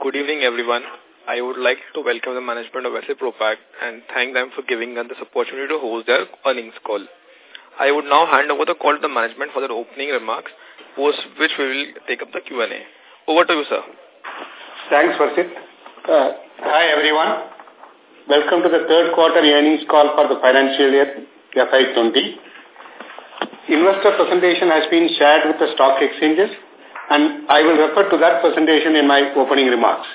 good evening everyone. I would like to welcome the management of Essel Propack and thank them for giving us this opportunity to host their earnings call. I would now hand over the call to the management for their opening remarks, post which we will take up the Q&A. Over to you, sir. Thanks, Varshit. Uh, hi, everyone. Welcome to the third quarter earnings call for the financial year FY20. Investor presentation has been shared with the stock exchanges and I will refer to that presentation in my opening remarks.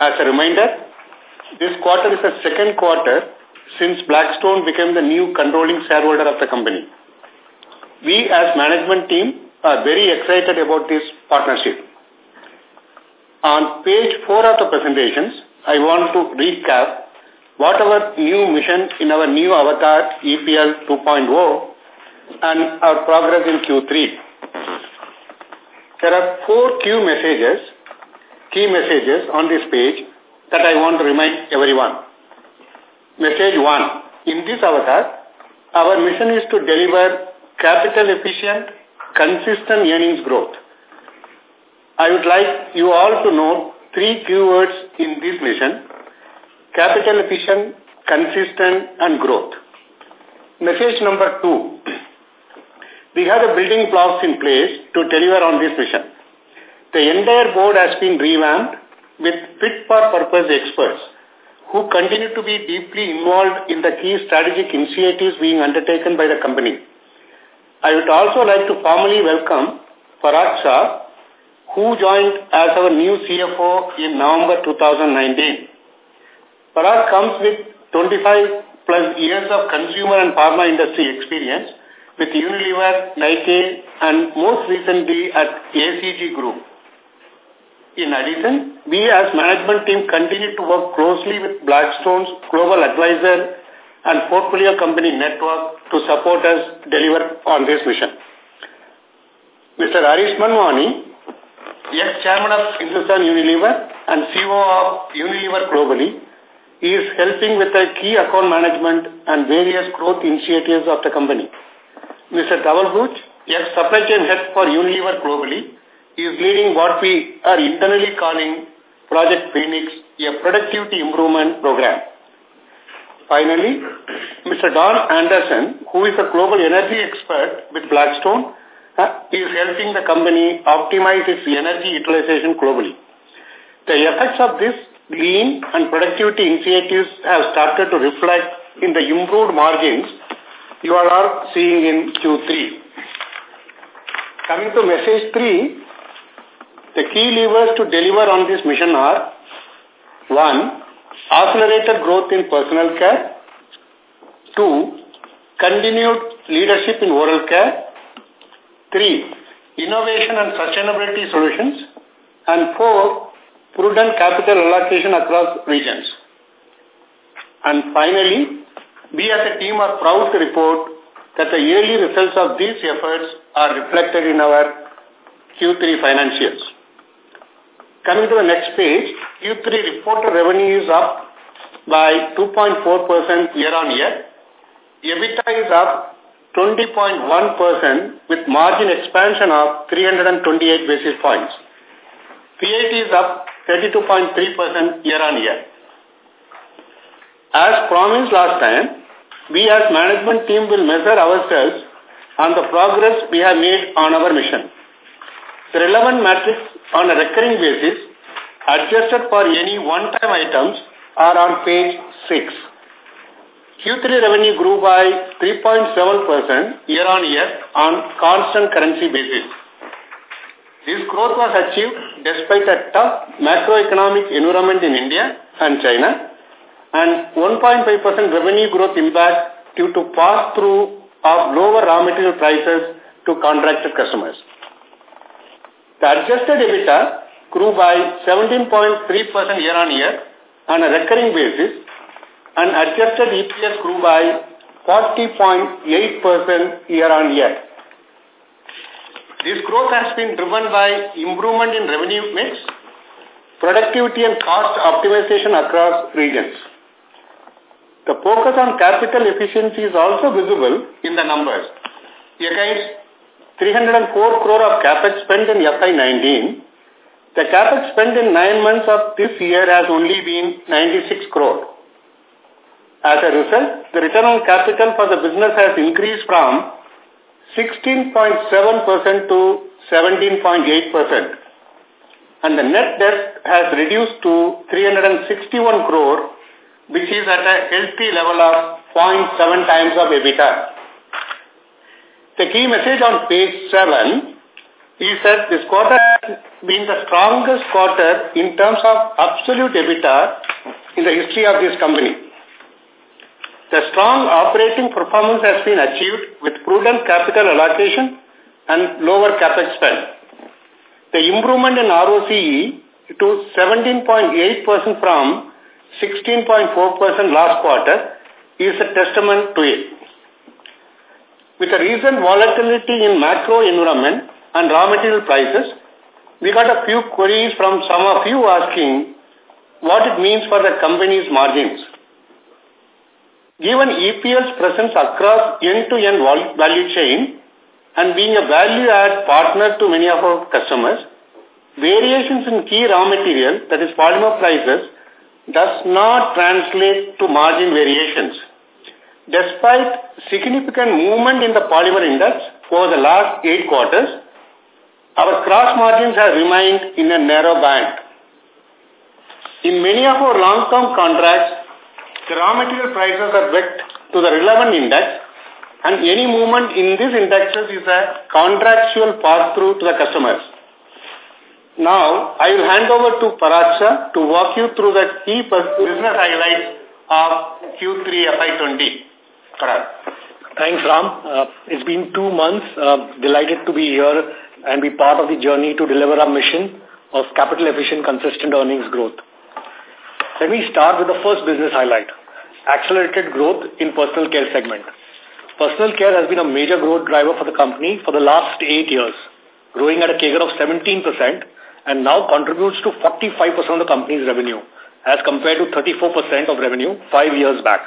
As a reminder, this quarter is the second quarter since Blackstone became the new controlling shareholder of the company. We as management team are very excited about this partnership. On page 4 of the presentations, I want to recap what our new mission in our new avatar EPL 2.0 and our progress in Q3. There are four key messages, key messages on this page that I want to remind everyone. Message 1. In this avatar, our mission is to deliver capital efficient, consistent earnings growth. I would like you all to know three keywords in this mission, capital efficient, consistent and growth. Message number two. We have the building blocks in place to deliver on this mission. The entire board has been revamped with fit-for-purpose experts who continue to be deeply involved in the key strategic initiatives being undertaken by the company. I would also like to formally welcome Parag Shah, who joined as our new CFO in November 2019. Parag comes with 25 plus years of consumer and pharma industry experience with Unilever, Nike, and most recently at ACG Group. In addition, we as management team continue to work closely with Blackstone's global advisor and portfolio company network to support us deliver on this mission. Mr. Harish Manwani, ex-chairman of Hindustan Unilever and CEO of Unilever globally, is helping with the key account management and various growth initiatives of the company. Mr. Dhaval Buch, ex-supply chain head for Unilever globally, is leading what we are internally calling Project Phoenix, a productivity improvement program. Finally, Mr. Don Anderson, who is a global energy expert with Blackstone, uh, is helping the company optimize its energy utilization globally. The effects of this lean and productivity initiatives have started to reflect in the improved margins you all are seeing in Q3. Coming to message 3, the key levers to deliver on this mission are 1. Accelerated growth in personal care 2. Continued leadership in oral care 3. Innovation and sustainability solutions and 4. Prudent capital allocation across regions. And finally, we as a team are proud to report that the yearly results of these efforts are reflected in our Q3 financials. Coming to the next page, Q3 reported revenue is up by 2.4% year-on-year. EBITDA is up 20.1% with margin expansion of 328 basis points. PAT is up 32.3% year-on-year. As promised last time, we as management team will measure ourselves on the progress we have made on our mission. The relevant metrics on a recurring basis, adjusted for any one-time items, are on page 6. Q3 revenue grew by 3.7% year-on-year on constant currency basis. This growth was achieved despite a tough macroeconomic environment in India and China and 1.5% revenue growth impact due to pass-through of lower raw material prices to contracted customers. The adjusted EBITDA grew by 17.3% year-on-year on a recurring basis and adjusted EPS grew by 40.8% year-on-year. This growth has been driven by improvement in revenue mix, productivity and cost optimization across regions. The focus on capital efficiency is also visible in the numbers. Against 304 crore of capex spent in FY19, The capex spent in nine months of this year has only been 96 crore. As a result, the return on capital for the business has increased from 16.7% to 17.8%. And the net debt has reduced to 361 crore, which is at a healthy level of 0.7 times of EBITDA. The key message on page 7 is that this quarter has been the strongest quarter in terms of absolute EBITDA in the history of this company. The strong operating performance has been achieved with prudent capital allocation and lower capex spend. The improvement in ROCE to 17.8% from 16.4% last quarter is a testament to it. With the recent volatility in macro environment and raw material prices, we got a few queries from some of you asking what it means for the company's margins. Given EPL's presence across end-to-end -end value chain and being a value-add partner to many of our customers, variations in key raw material, that is polymer prices, does not translate to margin variations. Despite significant movement in the polymer index over the last eight quarters, our gross margins have remained in a narrow band. In many of our long-term contracts, the raw material prices are linked to the relevant index and any movement in these indexes is a contractual pass-through to the customers. Now, I will hand over to Parag Shah to walk you through the key business highlights of Q3 FY20. Parag. Thanks, Ram. Uh, it's been two months. Uh, delighted to be here and be part of the journey to deliver our mission of capital-efficient, consistent earnings growth. Let me start with the first business highlight accelerated growth in personal care segment. Personal care has been a major growth driver for the company for the last eight years, growing at a CAGR of 17% and now contributes to 45% of the company's revenue as compared to 34% of revenue five years back.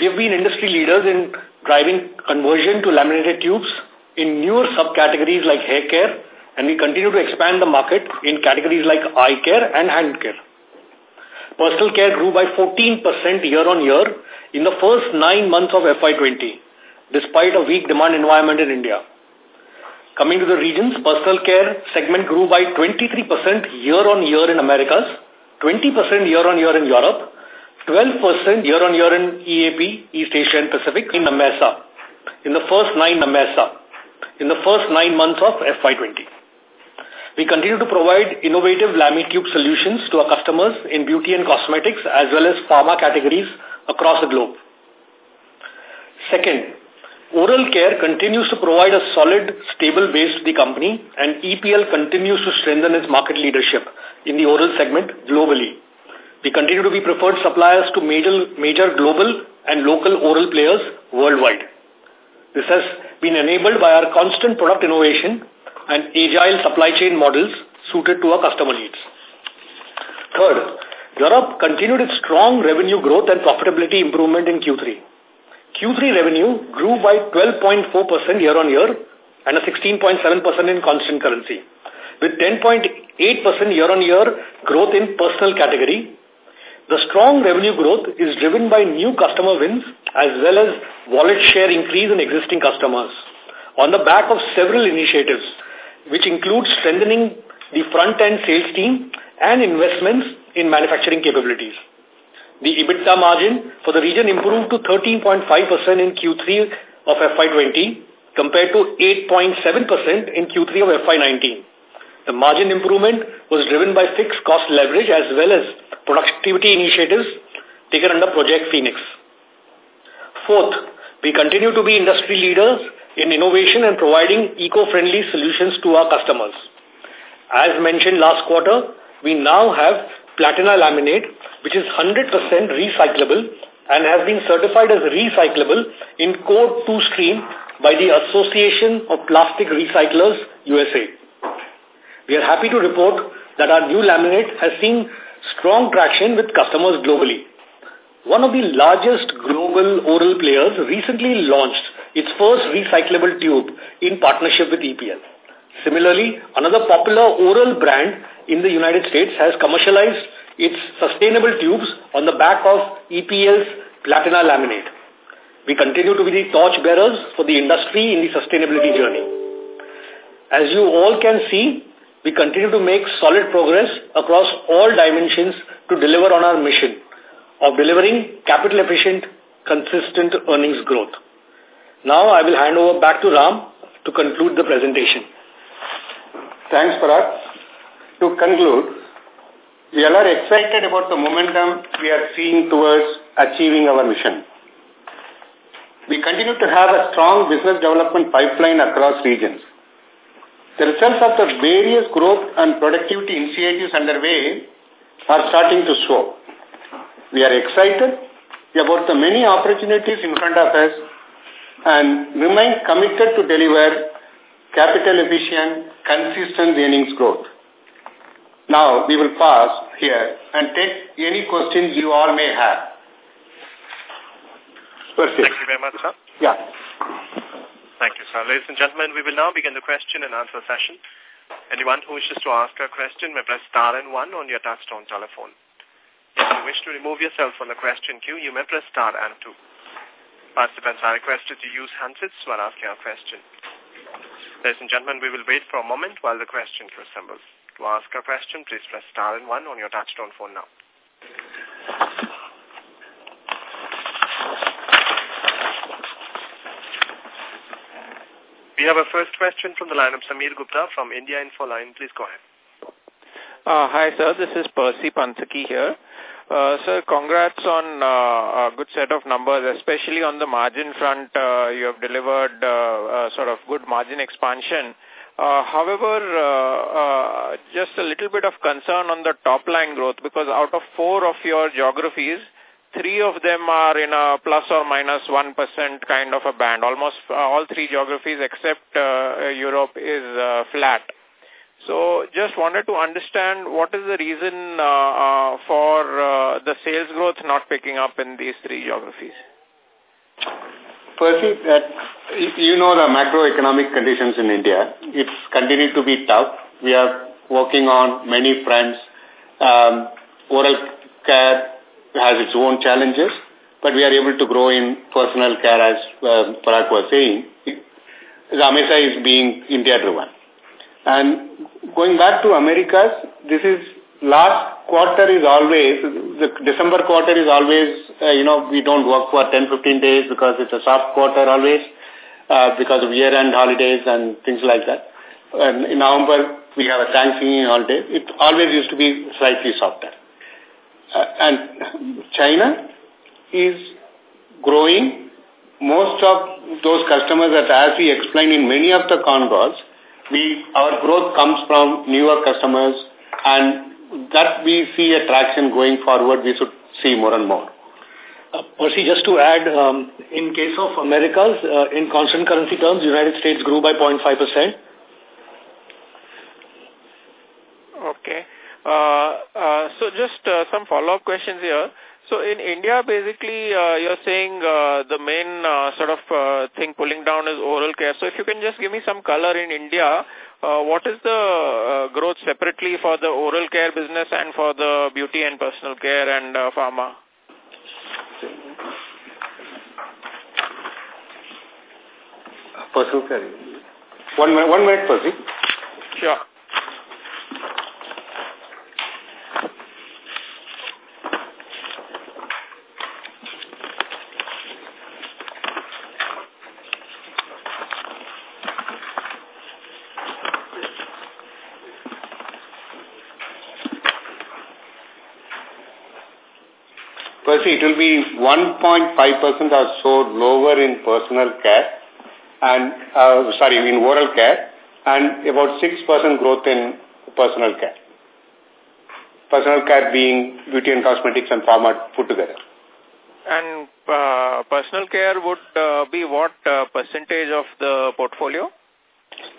We have been industry leaders in driving conversion to laminated tubes in newer subcategories like hair care and we continue to expand the market in categories like eye care and hand care. Personal care grew by 14% year-on-year in the first nine months of FY20, despite a weak demand environment in India. Coming to the regions, personal care segment grew by 23% year-on-year in Americas, 20% year-on-year in Europe, 12% year-on-year in EAP, East Asia and Pacific, in AMESA, in the first nine AMESA, in the first nine months of FY20. We continue to provide innovative LamiTube solutions to our customers in beauty and cosmetics as well as pharma categories across the globe. Second, oral care continues to provide a solid, stable base to the company and EPL continues to strengthen its market leadership in the oral segment globally. We continue to be preferred suppliers to major, major global and local oral players worldwide. This has been enabled by our constant product innovation and agile supply chain models suited to our customer needs. Third, Europe continued its strong revenue growth and profitability improvement in Q3. Q3 revenue grew by 12.4% year-on-year and a 16.7% in constant currency, with 10.8% year-on-year growth in personal category. The strong revenue growth is driven by new customer wins as well as wallet share increase in existing customers on the back of several initiatives which include strengthening the front-end sales team and investments in manufacturing capabilities. The EBITDA margin for the region improved to 13.5% in Q3 of FY20 compared to 8.7% in Q3 of FY19. The margin improvement was driven by fixed cost leverage as well as productivity initiatives taken under Project Phoenix. Fourth, we continue to be industry leaders in innovation and providing eco-friendly solutions to our customers. As mentioned last quarter, we now have Platina Laminate, which is 100% recyclable and has been certified as recyclable in Code 2 stream by the Association of Plastic Recyclers, USA. We are happy to report that our new laminate has seen strong traction with customers globally. One of the largest global oral players recently launched its first recyclable tube in partnership with EPL. Similarly, another popular oral brand in the United States has commercialized its sustainable tubes on the back of EPL's Platina laminate. We continue to be the torch bearers for the industry in the sustainability journey. As you all can see, we continue to make solid progress across all dimensions to deliver on our mission of delivering capital efficient, consistent earnings growth. Now I will hand over back to Ram to conclude the presentation. Thanks, Parag. To conclude, we are excited about the momentum we are seeing towards achieving our mission. We continue to have a strong business development pipeline across regions. The results of the various growth and productivity initiatives underway are starting to show. We are excited about the many opportunities in front of us and remain committed to deliver capital efficient, consistent earnings growth. Now, we will pause here and take any questions you all may have. Thank you very much, sir. Yeah. Thank you, sir. Ladies and gentlemen, we will now begin the question and answer session. Anyone who wishes to ask a question may press star and one on your touchtone telephone. If you wish to remove yourself from the question queue, you may press star and two. Participants are requested to use handsets while asking a question. Ladies and gentlemen, we will wait for a moment while the question assembles. To ask a question, please press star and one on your touchtone phone now. We have a first question from the line of Samir Gupta from India Infoline. Please go ahead. Uh, hi, sir. This is Percy Panthaki here. Uh, sir, congrats on uh, a good set of numbers, especially on the margin front. Uh, you have delivered uh, sort of good margin expansion. Uh, however, uh, just a little bit of concern on the top line growth because out of four of your geographies, three of them are in a plus or minus 1 kind of a band. Almost all three geographies except Europe is flat. So just wanted to understand what is the reason uh, uh, for uh, the sales growth not picking up in these three geographies? Percy, that you know the macroeconomic conditions in India. It's continued to be tough. We are working on many fronts. Um, oral care has its own challenges, but we are able to grow in personal care as uh, Parag was saying. Amesa is being India-driven. And going back to Americas, this is last quarter is always, the December quarter is always, uh, you know, we don't work for 10-15 days because it's a soft quarter always uh, because of year-end holidays and things like that. And in November, we have a Thanksgiving holiday. It always used to be slightly softer. Uh, and China is growing. Most of those customers that as we explained in many of the con calls, we, our growth comes from newer customers and that we see a traction going forward, we should see more and more. Uh, Percy, just to add, um, in case of Americas, uh, in constant currency terms, United States grew by 0.5%. Okay. Uh, uh, so just uh, some follow-up questions here. So in India, basically, uh, you're saying uh, the main uh, sort of uh, thing pulling down is oral care. So if you can just give me some color in India, uh, what is the uh, growth separately for the oral care business and for the beauty and personal care and uh, pharma? Personal care. One minute, one minute, Percy. Sure. It will be 1.5% or so lower in personal care and, uh, sorry, in oral care and about 6% growth in personal care. Personal care being beauty and cosmetics and pharma put together. And uh, personal care would uh, be what uh, percentage of the portfolio?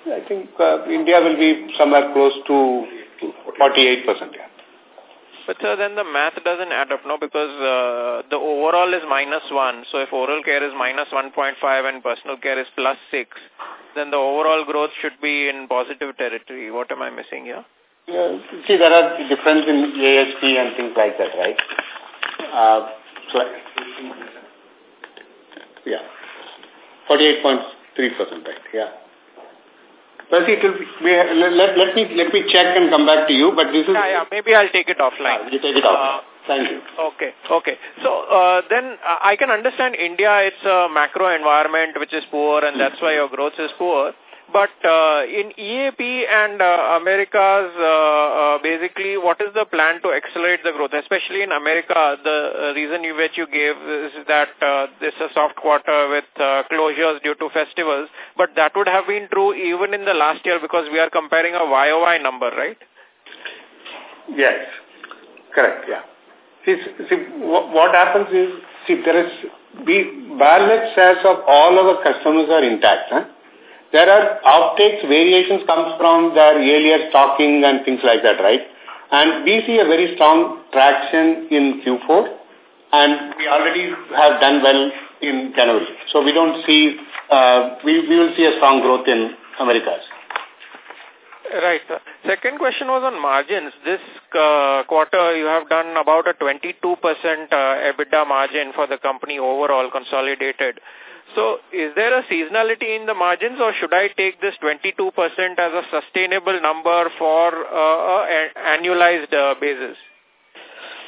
I think uh, India will be somewhere close to 48%. Yeah. But sir, then the math doesn't add up, no? Because uh, the overall is minus 1. So if oral care is minus 1.5 and personal care is plus 6, then the overall growth should be in positive territory. What am I missing here? Yeah, see, there are difference in ASP and things like that, right? Uh, so, yeah, 48.3%, right, yeah. Percy, it will be, let, let, me, let me check and come back to you, but this is... Yeah, yeah, maybe I'll take it offline. Yeah, you take it offline. Uh, Thank you. Okay, okay. So uh, then uh, I can understand India, it's a macro environment which is poor and that's why your growth is poor. But uh, in EAP and uh, Americas, uh, uh, basically, what is the plan to accelerate the growth? Especially in America, the uh, reason you, which you gave is that uh, this is a soft quarter with uh, closures due to festivals. But that would have been true even in the last year because we are comparing a YOY number, right? Yes, correct, yeah. See, see what happens is, see, there is, the balance shares of all our customers are intact. Huh? There are outtakes, variations comes from their earlier stocking and things like that, right? And we see a very strong traction in Q4 and we already have done well in January. So we don't see, uh, we, we will see a strong growth in Americas. Right. Second question was on margins. This uh, quarter, you have done about a 22% uh, EBITDA margin for the company overall consolidated. So is there a seasonality in the margins or should I take this 22% as a sustainable number for uh, an annualized uh, basis?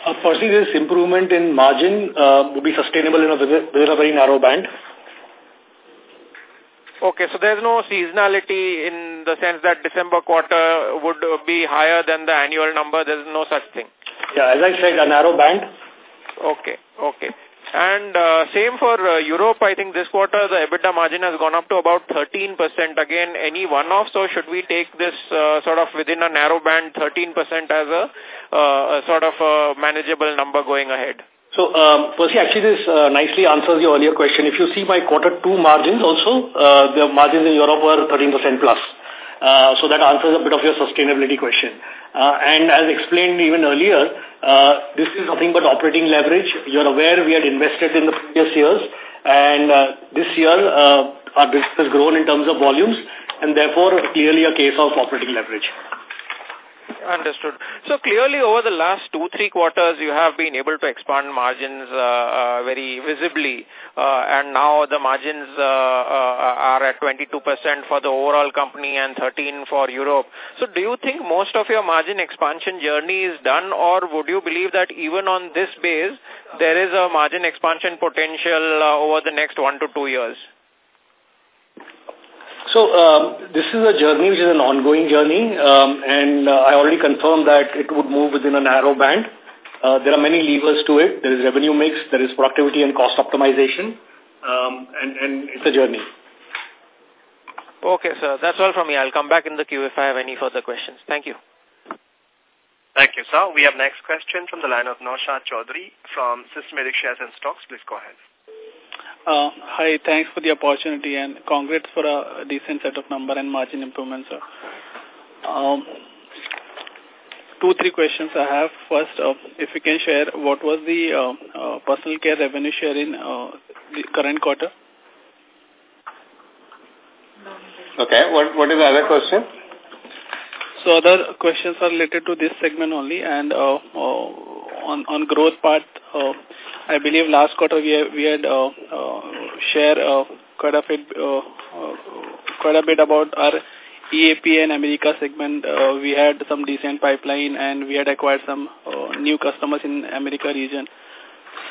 Uh, firstly, this improvement in margin uh, would be sustainable in a, within a very narrow band. Okay, so there's no seasonality in the sense that December quarter would be higher than the annual number. There's no such thing. Yeah, as I said, a narrow band. Okay, okay. And uh, same for uh, Europe, I think this quarter the EBITDA margin has gone up to about 13%. Again, any one-off, so should we take this uh, sort of within a narrow band 13% as a, uh, a sort of a manageable number going ahead? So, um, Percy, actually this uh, nicely answers your earlier question. If you see my quarter two margins also, uh, the margins in Europe were 13% plus. Uh, so that answers a bit of your sustainability question. Uh, and as explained even earlier, uh, this is nothing but operating leverage. You're aware we had invested in the previous years, and uh, this year uh, our business has grown in terms of volumes, and therefore clearly a case of operating leverage. Understood. So clearly over the last two, three quarters, you have been able to expand margins uh, uh, very visibly. Uh, and now the margins uh, uh, are at 22% for the overall company and 13 for Europe. So do you think most of your margin expansion journey is done or would you believe that even on this base, there is a margin expansion potential uh, over the next one to two years? So um, this is a journey which is an ongoing journey um, and uh, I already confirmed that it would move within a narrow band. Uh, there are many levers to it. There is revenue mix, there is productivity and cost optimization um, and, and it's a journey. Okay, sir. That's all from me. I'll come back in the queue if I have any further questions. Thank you. Thank you, sir. We have next question from the line of Naushad Chaudhary from Systematic Shares and Stocks. Please go ahead. Uh, hi, thanks for the opportunity and congrats for a decent set of number and margin improvements, sir. Um, two, three questions I have. First, uh, if you can share what was the uh, uh, personal care revenue share in uh, the current quarter? Okay, what, what is the other question? So other questions are related to this segment only and uh, uh, on, on growth part, uh, I believe last quarter we, we had uh, uh, share uh, quite a bit uh, uh, quite a bit about our EAP and America segment. Uh, we had some decent pipeline and we had acquired some uh, new customers in America region.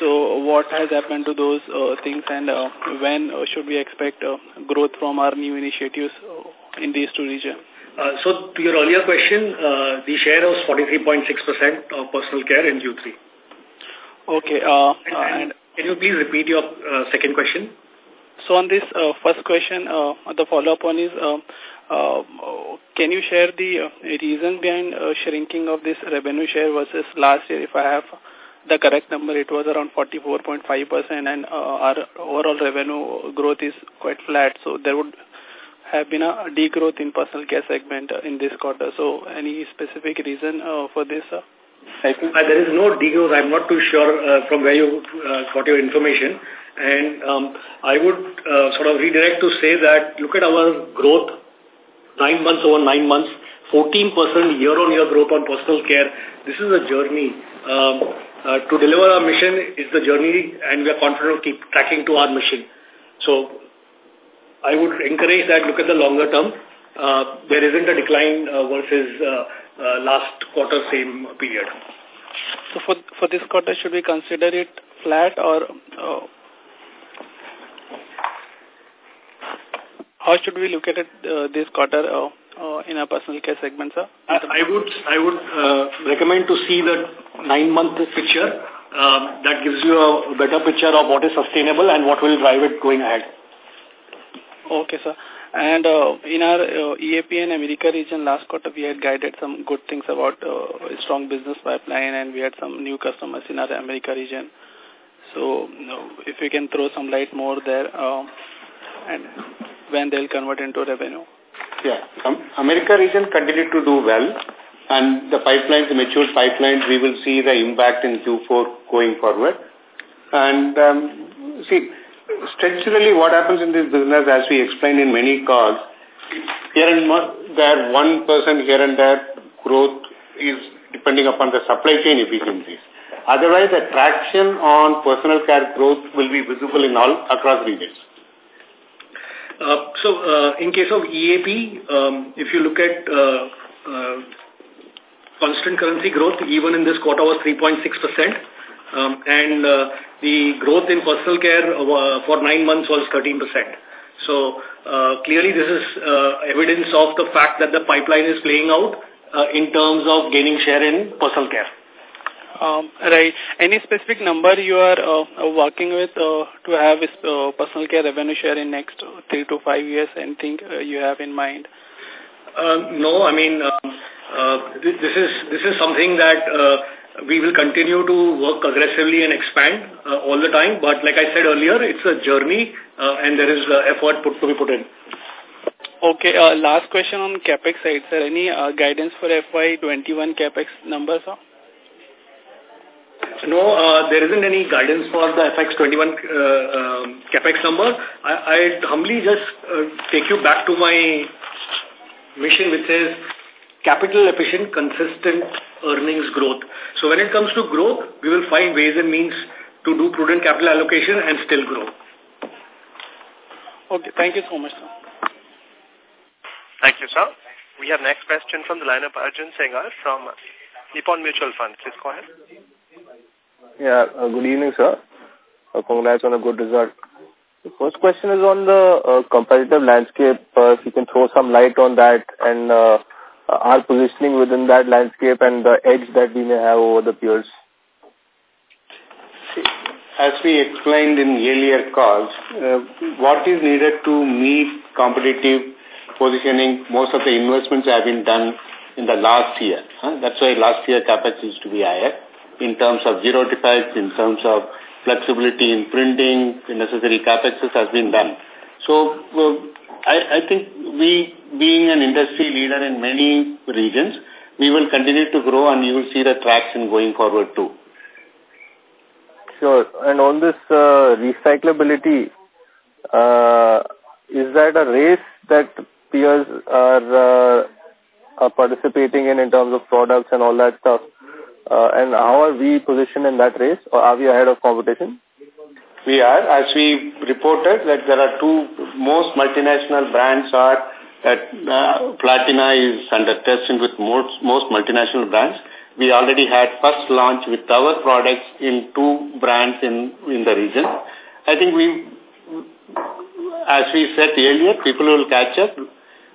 So what has happened to those uh, things and uh, when uh, should we expect uh, growth from our new initiatives uh, in these two regions? Uh, so to your earlier question, uh, the share was 43.6% of personal care in Q3. Okay. Uh, and, and can you please repeat your uh, second question? So on this uh, first question, uh, the follow-up one is, uh, uh, can you share the uh, reason behind uh, shrinking of this revenue share versus last year? If I have the correct number, it was around 44.5% and uh, our overall revenue growth is quite flat. So there would have been a degrowth in personal care segment uh, in this quarter. So any specific reason uh, for this? Uh? Uh, there is no degrowth. I'm not too sure uh, from where you uh, got your information. And um, I would uh, sort of redirect to say that look at our growth, nine months over nine months, 14% year-on-year growth on personal care. This is a journey. Um, uh, to deliver our mission is the journey and we are confident of keep tracking to our mission. So I would encourage that look at the longer term. Uh, there isn't a decline uh, versus uh, last quarter same period. So for for this quarter, should we consider it flat or uh, how should we look at it uh, this quarter uh, uh, in our personal care segment, sir? I, I would I would uh, recommend to see the nine month picture. Uh, that gives you a better picture of what is sustainable and what will drive it going ahead. Okay, sir. And uh, in our uh, EAP and America region last quarter, we had guided some good things about uh, strong business pipeline and we had some new customers in our America region. So you know, if you can throw some light more there uh, and when they'll convert into revenue. Yeah, um, America region continued to do well and the pipelines, the matured pipelines, we will see the impact in Q4 going forward. And um, see, structurally what happens in this business, as we explained in many calls, here and there, one person here and there growth is depending upon the supply chain efficiencies. Otherwise, the traction on personal care growth will be visible in all across regions. Uh, so, uh, in case of EAP, um, if you look at uh, uh, constant currency growth, even in this quarter was 3.6%. Um, and uh, the growth in personal care uh, for nine months was 13%. So uh, clearly this is uh, evidence of the fact that the pipeline is playing out uh, in terms of gaining share in personal care. Um, right. Any specific number you are uh, working with uh, to have uh, personal care revenue share in next three to five years? Anything uh, you have in mind? Uh, no, I mean, uh, uh, this, this is this is something that uh, we will continue to work aggressively and expand uh, all the time. But like I said earlier, it's a journey uh, and there is uh, effort put to be put in. Okay, uh, last question on CapEx side, sir. Any uh, guidance for FY21 CapEx numbers, sir? No, uh, there isn't any guidance for the FX21 uh, um, CapEx number. I, I'd humbly just uh, take you back to my mission which is capital efficient, consistent earnings growth. So when it comes to growth, we will find ways and means to do prudent capital allocation and still grow. Okay, thank you so much, sir. Thank you, sir. We have next question from the line of Arjun Sengar from Nippon Mutual Fund. Please go ahead. Yeah, uh, good evening, sir. Uh, congrats on a good result. The first question is on the uh, competitive landscape. Uh, if you can throw some light on that and uh, uh, our positioning within that landscape and the edge that we may have over the peers? As we explained in earlier calls, uh, what is needed to meet competitive positioning, most of the investments have been done in the last year. Huh? That's why last year capex used to be higher in terms of zero defects, in terms of flexibility in printing, the necessary capex has been done. So well, I, I think we, being an industry leader in many regions, we will continue to grow and you will see the traction going forward too. Sure. And on this uh, recyclability, uh, is that a race that peers are, uh, are participating in in terms of products and all that stuff? Uh, and how are we positioned in that race or are we ahead of competition? We are, as we reported, that there are two most multinational brands are that uh, Platina is under testing with most, most multinational brands. We already had first launch with our products in two brands in, in the region. I think we, as we said earlier, people will catch up,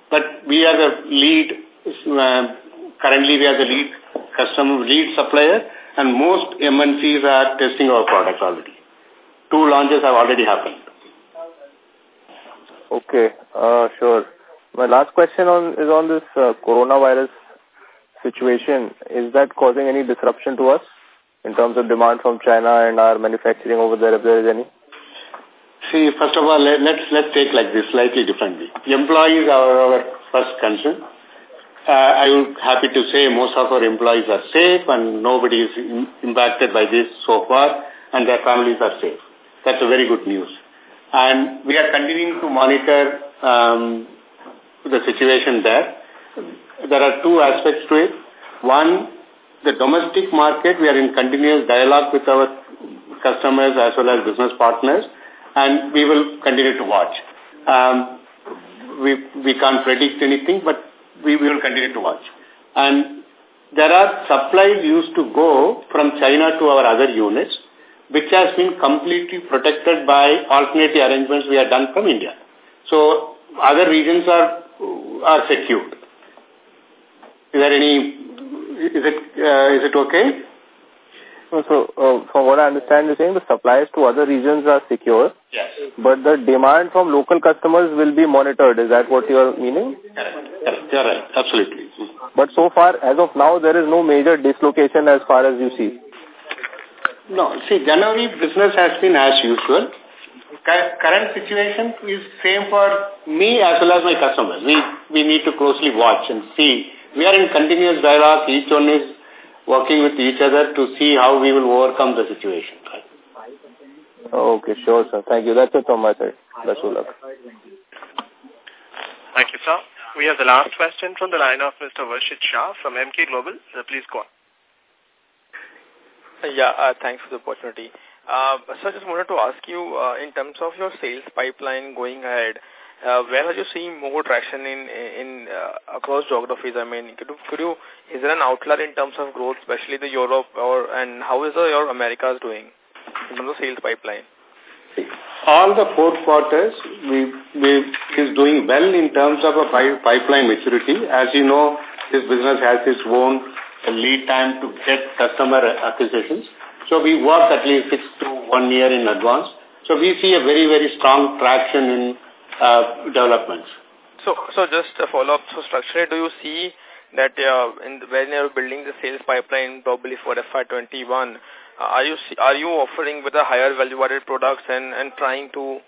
but we are the lead, uh, currently we are the lead customer, lead supplier, and most MNCs are testing our products already. Two launches have already happened. Okay, uh, sure. My last question on is on this uh, coronavirus situation. Is that causing any disruption to us in terms of demand from China and our manufacturing over there, if there is any? See, first of all, let, let's let's take like this slightly differently. Employees are our first concern. uh, I'm happy to say most of our employees are safe and nobody is impacted by this so far and their families are safe. That's a very good news. And we are continuing to monitor um, the situation there. There are two aspects to it. One, the domestic market, we are in continuous dialogue with our customers as well as business partners, and we will continue to watch. Um, we, we can't predict anything, but we will continue to watch. And there are supplies used to go from China to our other units, which has been completely protected by alternative arrangements we have done from India. So other regions are are secured. Is there any? Is it uh, is it okay? So, uh, from what I understand, you're saying the supplies to other regions are secure. Yes. But the demand from local customers will be monitored. Is that what you're meaning? Yes, you're right. Absolutely. But so far, as of now, there is no major dislocation as far as you see. No. See, January business has been as usual. Current situation is same for me as well as my customers. We, we need to closely watch and see. We are in continuous dialogue. Each one is working with each other to see how we will overcome the situation. Okay, sure, sir. Thank you. That's it from my side. Best of luck. Thank you, sir. We have the last question from the line of Mr. Varshit Shah from Emkay Global. Sir, please go on. Yeah, uh, thanks for the opportunity. Uh, so I just wanted to ask you, uh, in terms of your sales pipeline going ahead, uh, where are you seeing more traction in in uh, across geographies? I mean, could you, could you is there an outlier in terms of growth, especially the Europe, or and how is the, your Americas doing in terms of sales pipeline? All the four quarters we we is doing well in terms of a pipeline maturity. As you know, this business has its own lead time to get customer acquisitions. So we work at least six to one year in advance. So we see a very, very strong traction in uh, developments. So, so just a follow-up. So structurally, do you see that uh, in, when you're building the sales pipeline probably for FY21, uh, are you are you offering with a higher value-added products and, and trying to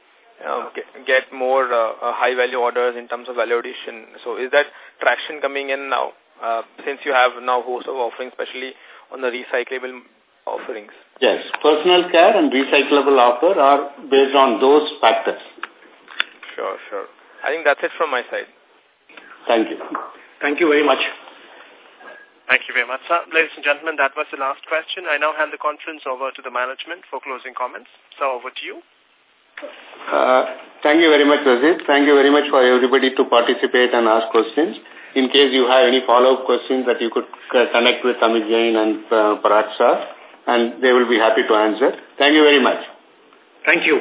uh, get, more uh, uh, high-value orders in terms of value addition? So is that traction coming in now uh, since you have now host of offerings, especially on the recyclable offerings? Yes, personal care and recyclable offer are based on those factors. Sure, sure. I think that's it from my side. Thank you. Thank you very much. Thank you very much, sir. Ladies and gentlemen, that was the last question. I now hand the conference over to the management for closing comments. So over to you. Uh, thank you very much, Rajit. Thank you very much for everybody to participate and ask questions. In case you have any follow-up questions that you could connect with Amit Jain and uh, and they will be happy to answer. Thank you very much. Thank you.